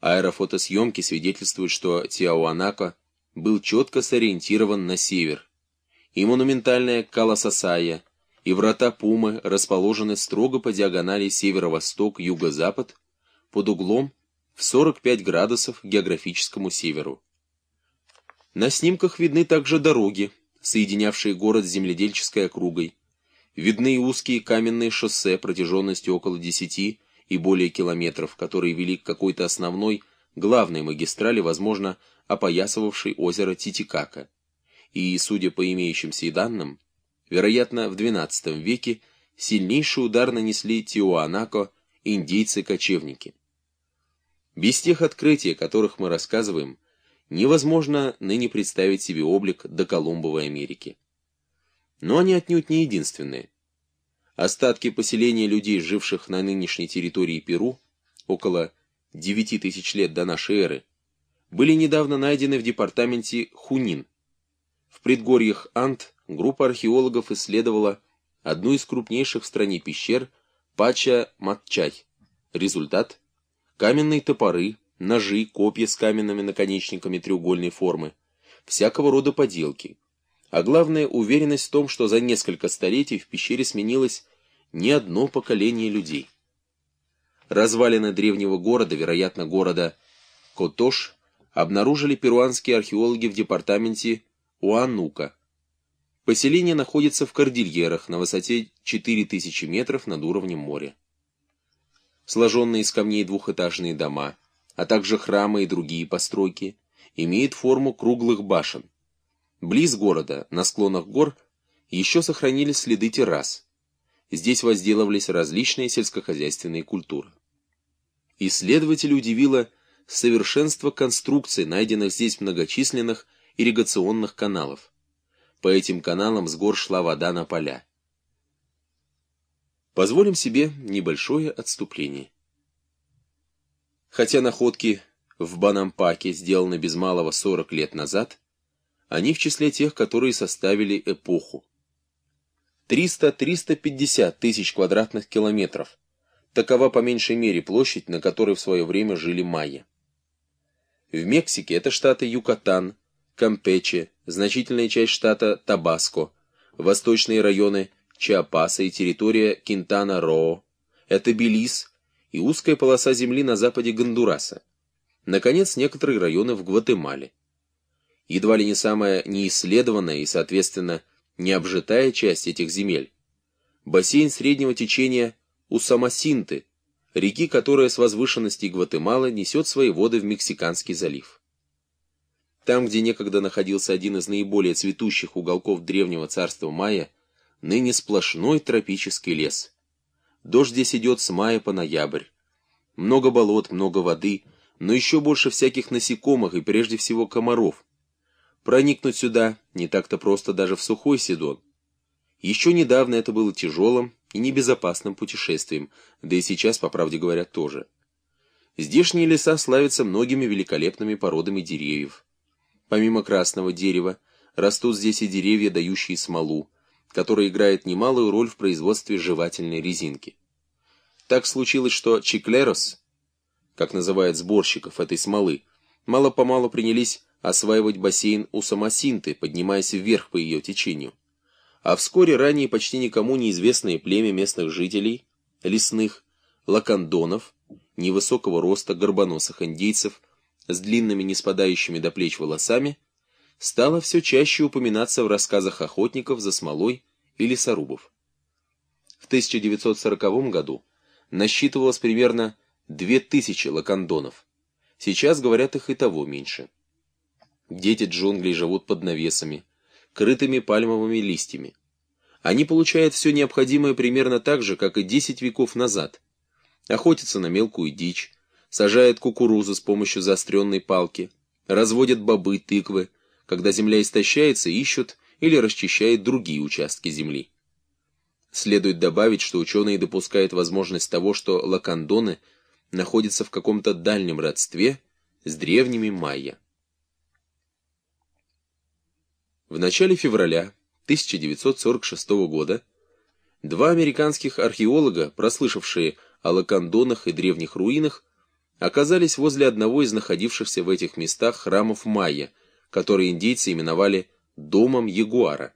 Аэрофотосъемки свидетельствуют, что Тиауанако был четко сориентирован на север. И монументальная Каласасая, и врата Пумы расположены строго по диагонали северо-восток, юго-запад, под углом в 45 градусов географическому северу. На снимках видны также дороги, соединявшие город с земледельческой округой. Видны узкие каменные шоссе протяженностью около 10 и более километров, которые вели к какой-то основной, главной магистрали, возможно, опоясывавшей озеро Титикака. И, судя по имеющимся и данным, вероятно, в XII веке сильнейший удар нанесли Тиуанако индейцы-кочевники. Без тех открытий, о которых мы рассказываем, невозможно ныне представить себе облик доколумбовой Америки. Но они отнюдь не единственные. Остатки поселения людей, живших на нынешней территории Перу, около 9 тысяч лет до нашей эры, были недавно найдены в департаменте Хунин. В предгорьях Ант группа археологов исследовала одну из крупнейших в стране пещер Пача-Матчай. Результат – каменные топоры, ножи, копья с каменными наконечниками треугольной формы, всякого рода поделки – а главное уверенность в том, что за несколько столетий в пещере сменилось не одно поколение людей. Развалины древнего города, вероятно, города Котош, обнаружили перуанские археологи в департаменте Уанука. Поселение находится в Кордильерах на высоте 4000 метров над уровнем моря. Сложенные из камней двухэтажные дома, а также храмы и другие постройки, имеют форму круглых башен. Близ города, на склонах гор, еще сохранились следы террас. Здесь возделывались различные сельскохозяйственные культуры. Исследователя удивило совершенство конструкций, найденных здесь многочисленных ирригационных каналов. По этим каналам с гор шла вода на поля. Позволим себе небольшое отступление. Хотя находки в Банампаке сделаны без малого 40 лет назад, они в числе тех, которые составили эпоху. 300-350 тысяч квадратных километров. Такова по меньшей мере площадь, на которой в свое время жили майя. В Мексике это штаты Юкатан, Кампече, значительная часть штата Табаско, восточные районы Чиапаса и территория Кинтана-Роо, это Белиз и узкая полоса земли на западе Гондураса. Наконец, некоторые районы в Гватемале едва ли не самая неисследованная и, соответственно, необжитая часть этих земель. Бассейн среднего течения Усамасинты, реки, которая с возвышенностей Гватемалы несет свои воды в Мексиканский залив. Там, где некогда находился один из наиболее цветущих уголков древнего царства Майя, ныне сплошной тропический лес. Дождь здесь идет с мая по ноябрь. Много болот, много воды, но еще больше всяких насекомых и прежде всего комаров, Проникнуть сюда не так-то просто даже в сухой Сидон. Еще недавно это было тяжелым и небезопасным путешествием, да и сейчас, по правде говоря, тоже. Здешние леса славятся многими великолепными породами деревьев. Помимо красного дерева, растут здесь и деревья, дающие смолу, которая играет немалую роль в производстве жевательной резинки. Так случилось, что чиклерос, как называют сборщиков этой смолы, мало-помалу принялись осваивать бассейн у Самосинты, поднимаясь вверх по ее течению. А вскоре ранее почти никому неизвестное племя местных жителей, лесных, лакандонов, невысокого роста горбоносых индейцев с длинными не спадающими до плеч волосами, стало все чаще упоминаться в рассказах охотников за смолой и лесорубов. В 1940 году насчитывалось примерно 2000 лакандонов. Сейчас, говорят, их и того меньше. Дети джунглей живут под навесами, крытыми пальмовыми листьями. Они получают все необходимое примерно так же, как и 10 веков назад. Охотятся на мелкую дичь, сажают кукурузу с помощью заостренной палки, разводят бобы, тыквы, когда земля истощается, ищут или расчищают другие участки земли. Следует добавить, что ученые допускают возможность того, что лакандоны находятся в каком-то дальнем родстве с древними майя. В начале февраля 1946 года два американских археолога, прослышавшие о лакандонах и древних руинах, оказались возле одного из находившихся в этих местах храмов майя, который индейцы именовали «домом ягуара».